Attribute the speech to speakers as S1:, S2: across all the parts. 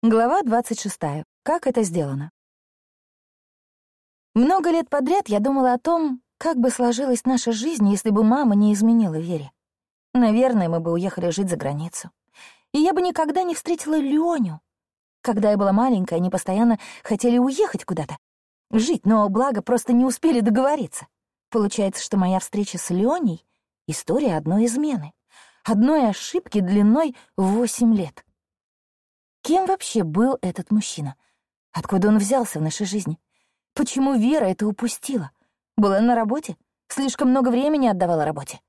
S1: Глава 26. Как это сделано? Много лет подряд я думала о том, как бы сложилась наша жизнь, если бы мама не изменила Вере. Наверное, мы бы уехали жить за границу. И я бы никогда не встретила Леню. Когда я была маленькая, они постоянно хотели уехать куда-то. Жить, но, благо, просто не успели договориться. Получается, что моя встреча с Леней — история одной измены. Одной ошибки длиной в восемь лет. Кем вообще был этот мужчина? Откуда он взялся в нашей жизни? Почему Вера это упустила? Была на работе? Слишком много времени отдавала работе.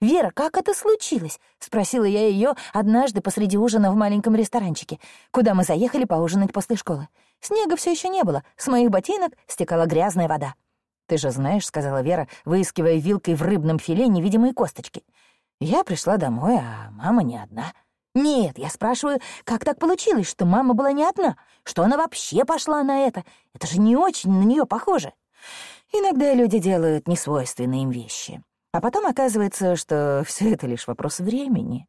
S1: «Вера, как это случилось?» — спросила я ее однажды посреди ужина в маленьком ресторанчике, куда мы заехали поужинать после школы. Снега все еще не было, с моих ботинок стекала грязная вода. «Ты же знаешь», — сказала Вера, выискивая вилкой в рыбном филе невидимые косточки. «Я пришла домой, а мама не одна». Нет, я спрашиваю, как так получилось, что мама была не одна? Что она вообще пошла на это? Это же не очень на нее похоже. Иногда люди делают несвойственные им вещи. А потом оказывается, что все это лишь вопрос времени.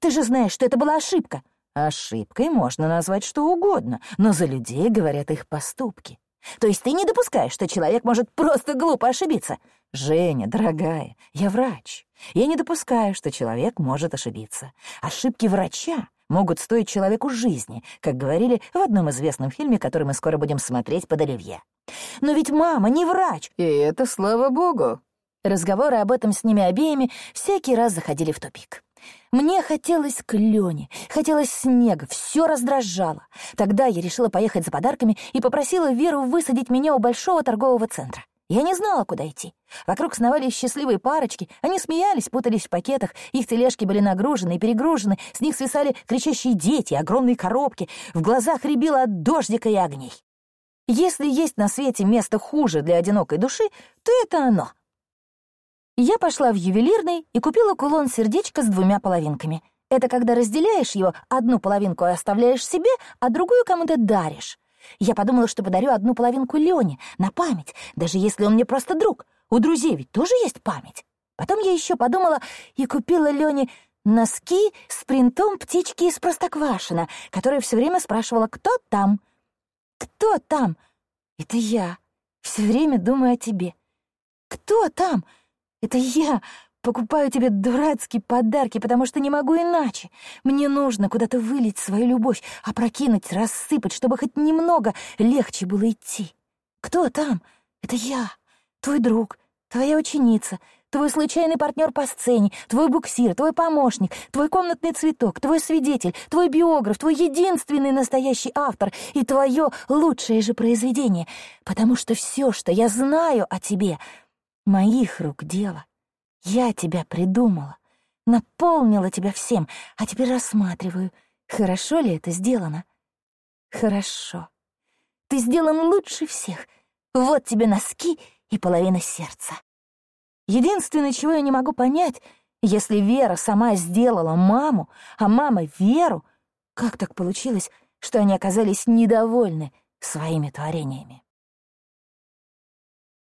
S1: Ты же знаешь, что это была ошибка. Ошибкой можно назвать что угодно, но за людей говорят их поступки. То есть ты не допускаешь, что человек может просто глупо ошибиться? Женя, дорогая, я врач. Я не допускаю, что человек может ошибиться. Ошибки врача могут стоить человеку жизни, как говорили в одном известном фильме, который мы скоро будем смотреть под оливье. Но ведь мама не врач. И это слава богу. Разговоры об этом с ними обеими всякий раз заходили в тупик. Мне хотелось к Лене, хотелось снега, все раздражало. Тогда я решила поехать за подарками и попросила Веру высадить меня у большого торгового центра. Я не знала, куда идти. Вокруг сновали счастливые парочки, они смеялись, путались в пакетах, их тележки были нагружены и перегружены, с них свисали кричащие дети, огромные коробки, в глазах рябило от дождика и огней. Если есть на свете место хуже для одинокой души, то это оно. Я пошла в ювелирный и купила кулон-сердечко с двумя половинками. Это когда разделяешь его, одну половинку оставляешь себе, а другую кому-то даришь. Я подумала, что подарю одну половинку Лене на память, даже если он мне просто друг. У друзей ведь тоже есть память. Потом я еще подумала и купила Лене носки с принтом птички из Простоквашина, которая все время спрашивала, кто там? Кто там? Это я. Все время думаю о тебе. Кто там? Это я покупаю тебе дурацкие подарки, потому что не могу иначе. Мне нужно куда-то вылить свою любовь, опрокинуть, рассыпать, чтобы хоть немного легче было идти. Кто там? Это я, твой друг, твоя ученица, твой случайный партнер по сцене, твой буксир, твой помощник, твой комнатный цветок, твой свидетель, твой биограф, твой единственный настоящий автор и твое лучшее же произведение, потому что все, что я знаю о тебе — Моих рук дело. Я тебя придумала, наполнила тебя всем, а теперь рассматриваю, хорошо ли это сделано. Хорошо. Ты сделан лучше всех. Вот тебе носки и половина сердца. Единственное, чего я не могу понять, если Вера сама сделала маму, а мама — Веру, как так получилось, что они оказались недовольны своими творениями?